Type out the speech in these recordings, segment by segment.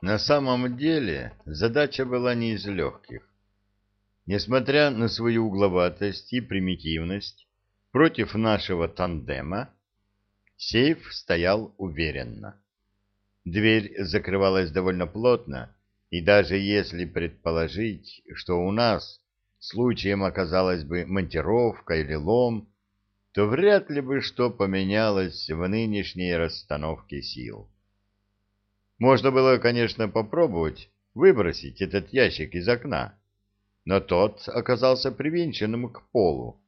На самом деле задача была не из легких. Несмотря на свою угловатость и примитивность, против нашего тандема сейф стоял уверенно. Дверь закрывалась довольно плотно, и даже если предположить, что у нас случаем оказалась бы монтировка или лом, то вряд ли бы что поменялось в нынешней расстановке сил. Можно было, конечно, попробовать выбросить этот ящик из окна, но тот оказался привинченным к полу.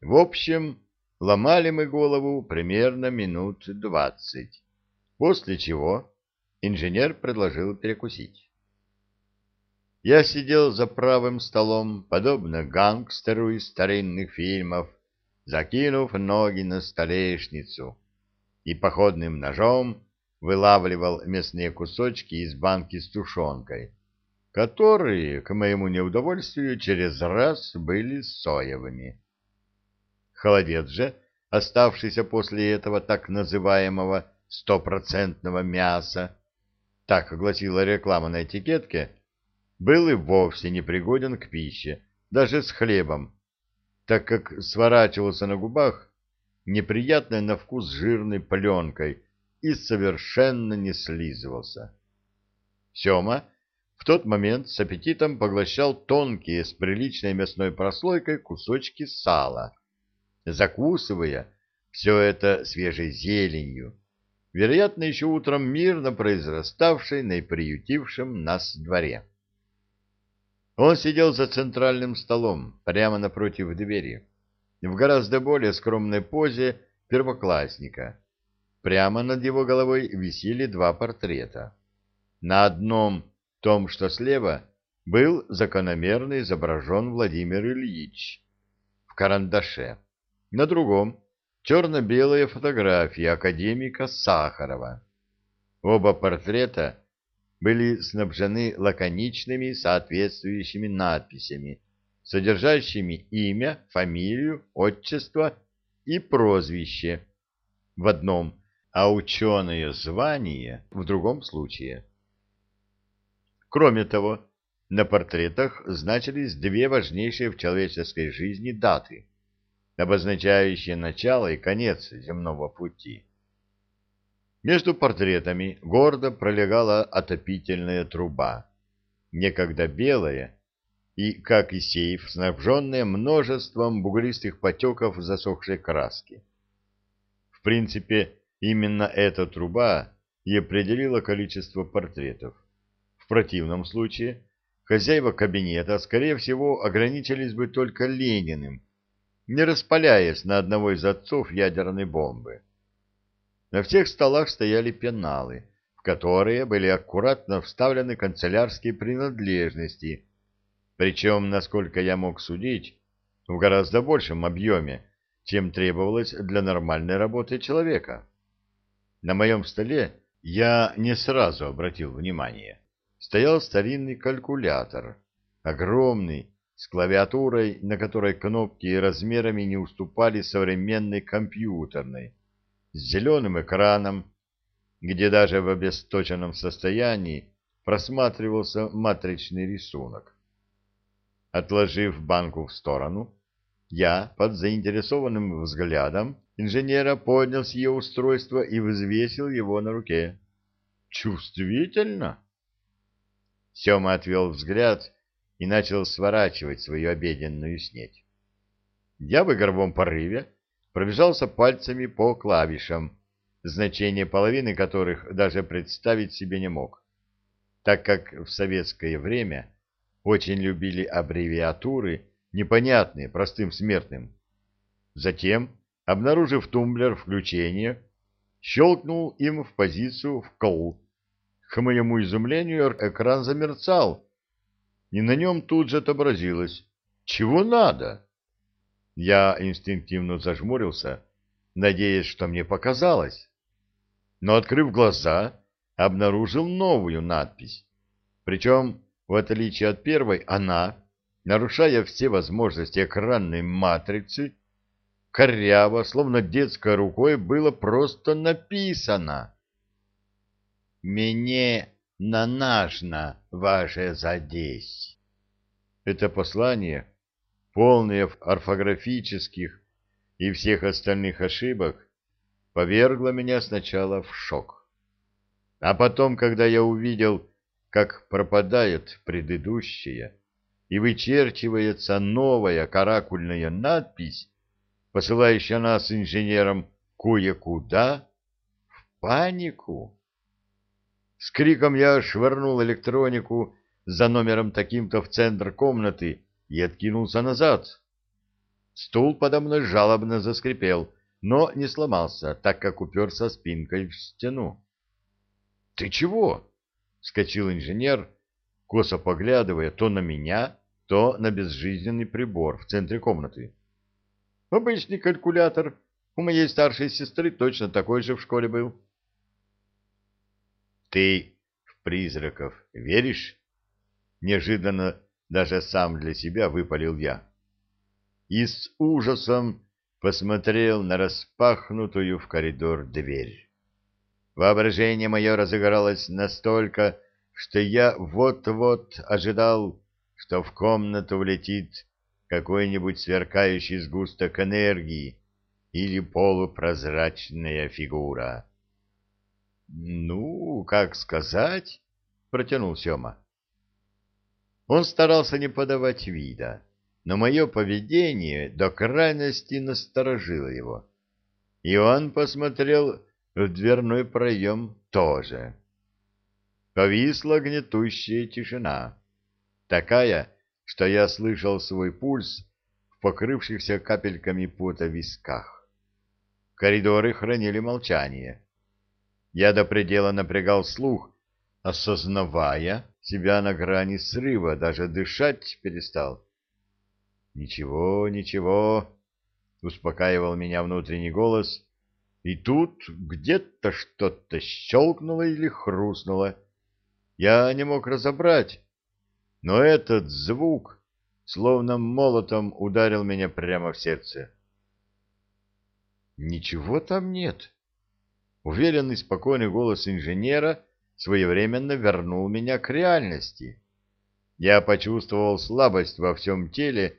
В общем, ломали мы голову примерно минут двадцать, после чего инженер предложил перекусить. Я сидел за правым столом, подобно гангстеру из старинных фильмов, закинув ноги на столешницу, и походным ножом вылавливал мясные кусочки из банки с тушенкой, которые, к моему неудовольствию, через раз были соевыми. Холодец же, оставшийся после этого так называемого стопроцентного мяса, так гласила реклама на этикетке, был и вовсе непригоден к пище, даже с хлебом, так как сворачивался на губах неприятной на вкус жирной пленкой и совершенно не слизывался. Сема в тот момент с аппетитом поглощал тонкие с приличной мясной прослойкой кусочки сала, закусывая все это свежей зеленью, вероятно, еще утром мирно произраставшей на приютившем нас дворе. Он сидел за центральным столом, прямо напротив двери, в гораздо более скромной позе первоклассника. Прямо над его головой висели два портрета. На одном, том, что слева, был закономерно изображен Владимир Ильич в карандаше. На другом — черно-белая фотография академика Сахарова. Оба портрета были снабжены лаконичными соответствующими надписями, содержащими имя, фамилию, отчество и прозвище в одном, а ученое звание в другом случае. Кроме того, на портретах значились две важнейшие в человеческой жизни даты, обозначающие начало и конец земного пути. Между портретами гордо пролегала отопительная труба, некогда белая и, как и сейф, снабженная множеством бугристых потеков засохшей краски. В принципе, именно эта труба и определила количество портретов. В противном случае хозяева кабинета, скорее всего, ограничились бы только Лениным, не распаляясь на одного из отцов ядерной бомбы. На всех столах стояли пеналы, в которые были аккуратно вставлены канцелярские принадлежности, причем, насколько я мог судить, в гораздо большем объеме, чем требовалось для нормальной работы человека. На моем столе я не сразу обратил внимание. Стоял старинный калькулятор, огромный, с клавиатурой, на которой кнопки размерами не уступали современной компьютерной, с зеленым экраном, где даже в обесточенном состоянии просматривался матричный рисунок. Отложив банку в сторону, я под заинтересованным взглядом инженера поднял с ее устройства и взвесил его на руке. «Чувствительно?» Сема отвел взгляд и начал сворачивать свою обеденную снеть. Я в игровом порыве пробежался пальцами по клавишам, значение половины которых даже представить себе не мог, так как в советское время очень любили аббревиатуры, непонятные простым смертным. Затем, обнаружив тумблер включения, щелкнул им в позицию вкл. К моему изумлению экран замерцал, и на нем тут же отобразилось «Чего надо?» Я инстинктивно зажмурился, надеясь, что мне показалось. Но, открыв глаза, обнаружил новую надпись. Причем, в отличие от первой, она, нарушая все возможности экранной матрицы, коряво, словно детской рукой, было просто написано. «Мне нанажно ваше задесь. Это послание, полное орфографических и всех остальных ошибок, повергло меня сначала в шок. А потом, когда я увидел, как пропадает предыдущее и вычерчивается новая каракульная надпись, посылающая нас инженерам кое-куда, в панику. С криком я швырнул электронику за номером таким-то в центр комнаты и откинулся назад. Стул подо мной жалобно заскрипел, но не сломался, так как уперся спинкой в стену. — Ты чего? — вскочил инженер, косо поглядывая то на меня, то на безжизненный прибор в центре комнаты. — Обычный калькулятор. У моей старшей сестры точно такой же в школе был. — Ты в призраков веришь? Неожиданно даже сам для себя выпалил я. И с ужасом посмотрел на распахнутую в коридор дверь. Воображение мое разыгралось настолько, что я вот-вот ожидал, что в комнату влетит какой-нибудь сверкающий сгусток энергии или полупрозрачная фигура. — Ну, как сказать? — протянул Сема. Он старался не подавать вида, но мое поведение до крайности насторожило его. И он посмотрел в дверной проем тоже. Повисла гнетущая тишина, такая, что я слышал свой пульс в покрывшихся капельками пота висках. Коридоры хранили молчание. Я до предела напрягал слух, осознавая себя на грани срыва, даже дышать перестал. «Ничего, ничего», — успокаивал меня внутренний голос, и тут где-то что-то щелкнуло или хрустнуло. Я не мог разобрать, но этот звук словно молотом ударил меня прямо в сердце. «Ничего там нет», — уверенный спокойный голос инженера своевременно вернул меня к реальности. Я почувствовал слабость во всем теле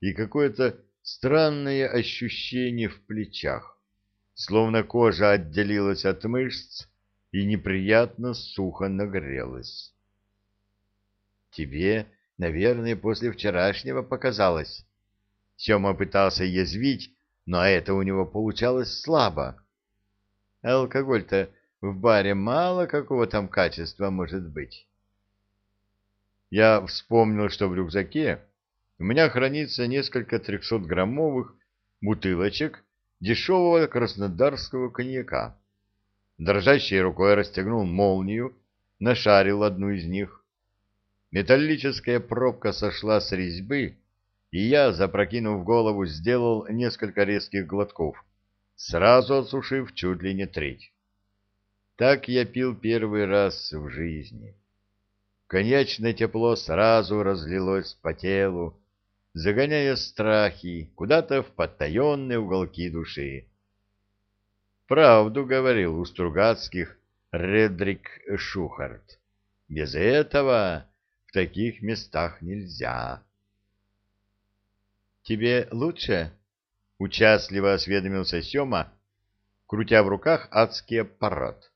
и какое-то странное ощущение в плечах, словно кожа отделилась от мышц и неприятно сухо нагрелась. «Тебе, наверное, после вчерашнего показалось». Сема пытался язвить, но это у него получалось слабо. Алкоголь-то в баре мало какого там качества может быть. Я вспомнил, что в рюкзаке у меня хранится несколько трехсотграммовых бутылочек дешевого краснодарского коньяка. Дрожащей рукой расстегнул молнию, нашарил одну из них. Металлическая пробка сошла с резьбы, и я, запрокинув голову, сделал несколько резких глотков, сразу осушив чуть ли не треть. Так я пил первый раз в жизни. Конечное тепло сразу разлилось по телу, загоняя страхи куда-то в потаенные уголки души. Правду говорил у Стругацких Редрик Шухарт. Без этого в таких местах нельзя. «Тебе лучше?» — участливо осведомился Сема, крутя в руках адский аппарат.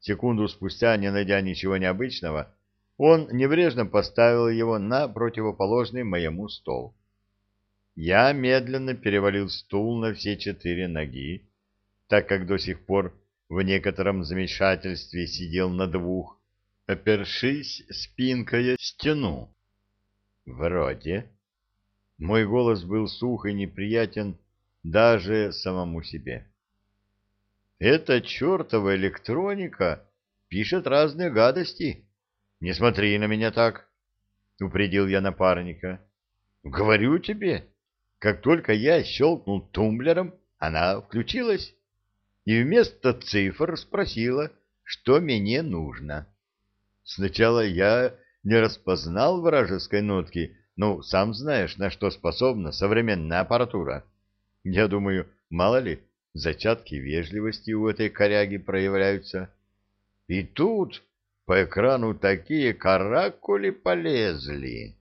Секунду спустя, не найдя ничего необычного, он небрежно поставил его на противоположный моему стол. Я медленно перевалил стул на все четыре ноги, так как до сих пор в некотором замешательстве сидел на двух, опершись спинкой стену. Вроде. Мой голос был сух и неприятен даже самому себе. Эта чертова электроника пишет разные гадости. Не смотри на меня так, — упредил я напарника. Говорю тебе, как только я щелкнул тумблером, она включилась и вместо цифр спросила, что мне нужно. Сначала я не распознал вражеской нотки, ну, сам знаешь, на что способна современная аппаратура. Я думаю, мало ли, зачатки вежливости у этой коряги проявляются. И тут по экрану такие каракули полезли.